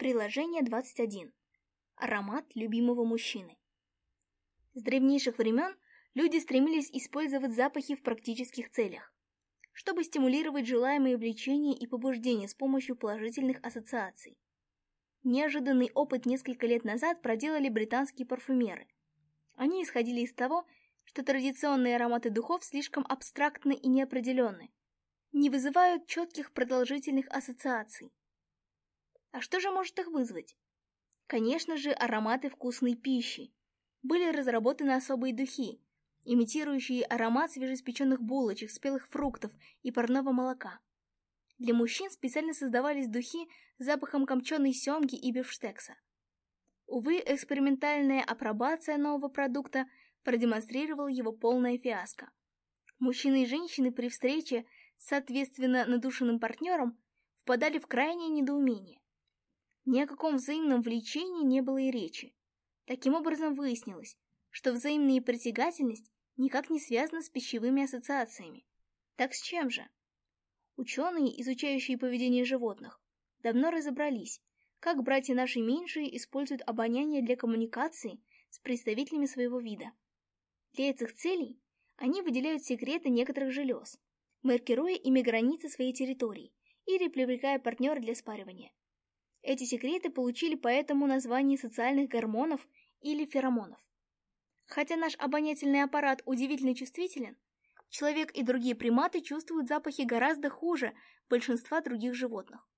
Приложение 21. Аромат любимого мужчины. С древнейших времен люди стремились использовать запахи в практических целях, чтобы стимулировать желаемые влечения и побуждения с помощью положительных ассоциаций. Неожиданный опыт несколько лет назад проделали британские парфюмеры. Они исходили из того, что традиционные ароматы духов слишком абстрактны и неопределенны, не вызывают четких продолжительных ассоциаций, а что же может их вызвать? Конечно же, ароматы вкусной пищи. Были разработаны особые духи, имитирующие аромат свежеиспеченных булочек, спелых фруктов и парного молока. Для мужчин специально создавались духи с запахом копченой семги и бифштекса. Увы, экспериментальная апробация нового продукта продемонстрировала его полное фиаско. Мужчины и женщины при встрече с соответственно надушенным партнером впадали в крайнее недоумение. Ни о каком взаимном влечении не было и речи. Таким образом выяснилось, что взаимная притягательность никак не связана с пищевыми ассоциациями. Так с чем же? Ученые, изучающие поведение животных, давно разобрались, как братья наши меньшие используют обоняние для коммуникации с представителями своего вида. Для этих целей они выделяют секреты некоторых желез, маркируя ими границы своей территории или привлекая партнера для спаривания. Эти секреты получили поэтому название социальных гормонов или феромонов. Хотя наш обонятельный аппарат удивительно чувствителен, человек и другие приматы чувствуют запахи гораздо хуже большинства других животных.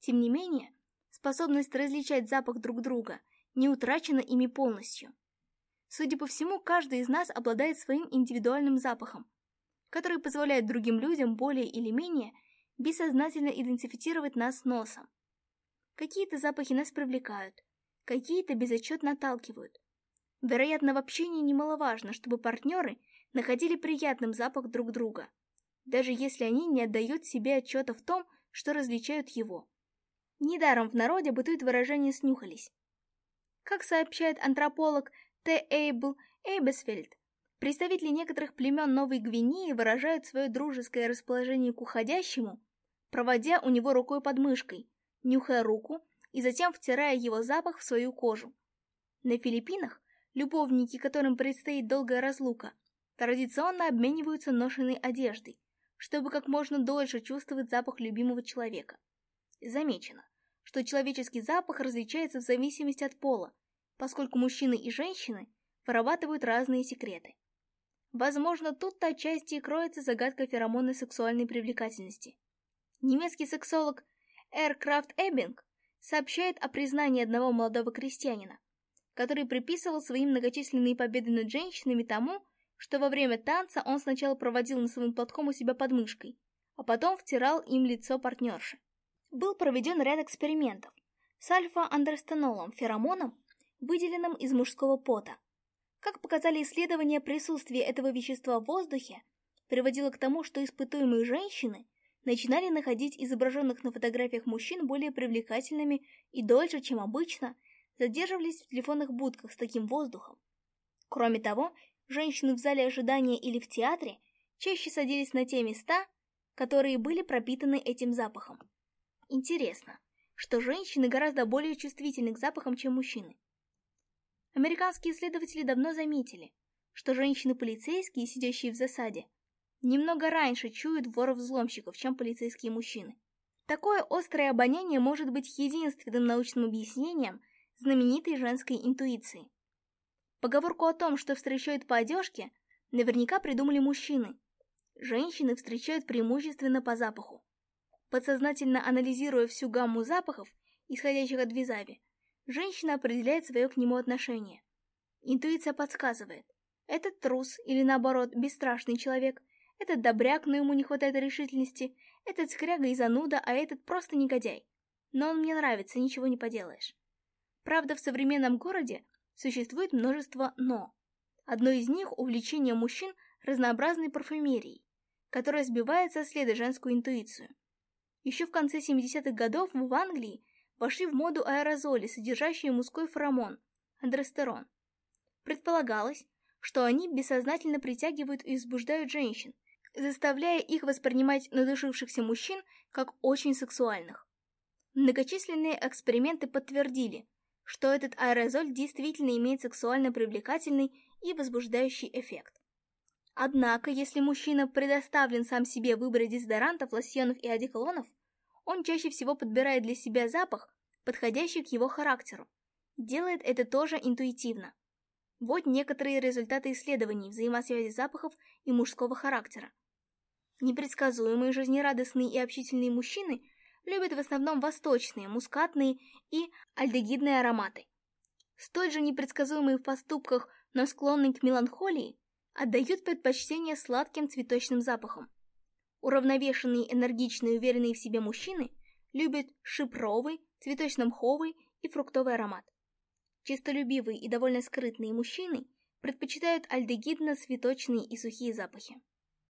Тем не менее, способность различать запах друг друга не утрачена ими полностью. Судя по всему, каждый из нас обладает своим индивидуальным запахом, который позволяет другим людям более или менее бессознательно идентифицировать нас носом. Какие-то запахи нас привлекают, какие-то безотчетно отталкивают. Вероятно, в общении немаловажно, чтобы партнеры находили приятным запах друг друга, даже если они не отдают себе отчета в том, что различают его. Недаром в народе бытует выражение «снюхались». Как сообщает антрополог Т. Эйбл Эйбесфельд, представители некоторых племен Новой Гвинеи выражают свое дружеское расположение к уходящему, проводя у него рукой под мышкой – нюхая руку и затем втирая его запах в свою кожу. На Филиппинах любовники, которым предстоит долгая разлука, традиционно обмениваются ношенной одеждой, чтобы как можно дольше чувствовать запах любимого человека. Замечено, что человеческий запах различается в зависимости от пола, поскольку мужчины и женщины вырабатывают разные секреты. Возможно, тут-то отчасти и кроется загадка феромонной сексуальной привлекательности. Немецкий сексолог Aircraft Эббинг сообщает о признании одного молодого крестьянина, который приписывал свои многочисленные победы над женщинами тому, что во время танца он сначала проводил носовым платком у себя под мышкой, а потом втирал им лицо партнерши. Был проведен ряд экспериментов с альфа-андерстенолом, феромоном, выделенным из мужского пота. Как показали исследования, присутствие этого вещества в воздухе приводило к тому, что испытуемые женщины – начинали находить изображенных на фотографиях мужчин более привлекательными и дольше, чем обычно, задерживались в телефонных будках с таким воздухом. Кроме того, женщины в зале ожидания или в театре чаще садились на те места, которые были пропитаны этим запахом. Интересно, что женщины гораздо более чувствительны к запахам, чем мужчины. Американские исследователи давно заметили, что женщины-полицейские, сидящие в засаде, Немного раньше чуют воров-взломщиков, чем полицейские мужчины. Такое острое обоняние может быть единственным научным объяснением знаменитой женской интуиции. Поговорку о том, что встречают по одежке, наверняка придумали мужчины. Женщины встречают преимущественно по запаху. Подсознательно анализируя всю гамму запахов, исходящих от визави, женщина определяет свое к нему отношение. Интуиция подсказывает, этот трус или наоборот бесстрашный человек этот добряк, но ему не хватает решительности. Этот скряга и зануда, а этот просто негодяй. Но он мне нравится, ничего не поделаешь. Правда, в современном городе существует множество «но». Одно из них – увлечение мужчин разнообразной парфюмерией, которая сбивает со следа женскую интуицию. Еще в конце 70-х годов в Англии вошли в моду аэрозоли, содержащие мужской феромон – андростерон. Предполагалось, что они бессознательно притягивают и избуждают женщин – заставляя их воспринимать надышившихся мужчин как очень сексуальных. Многочисленные эксперименты подтвердили, что этот аэрозоль действительно имеет сексуально привлекательный и возбуждающий эффект. Однако, если мужчина предоставлен сам себе выбрать дезодорантов, лосьонов и одеколонов, он чаще всего подбирает для себя запах, подходящий к его характеру. Делает это тоже интуитивно. Вот некоторые результаты исследований взаимосвязи запахов и мужского характера. Непредсказуемые, жизнерадостные и общительные мужчины любят в основном восточные, мускатные и альдегидные ароматы. Столь же непредсказуемые в поступках, но склонные к меланхолии, отдают предпочтение сладким цветочным запахам. Уравновешенные, энергичные, уверенные в себе мужчины любят шипровый, цветочно-мховый и фруктовый аромат. Чистолюбивые и довольно скрытные мужчины предпочитают альдегидно-цветочные и сухие запахи.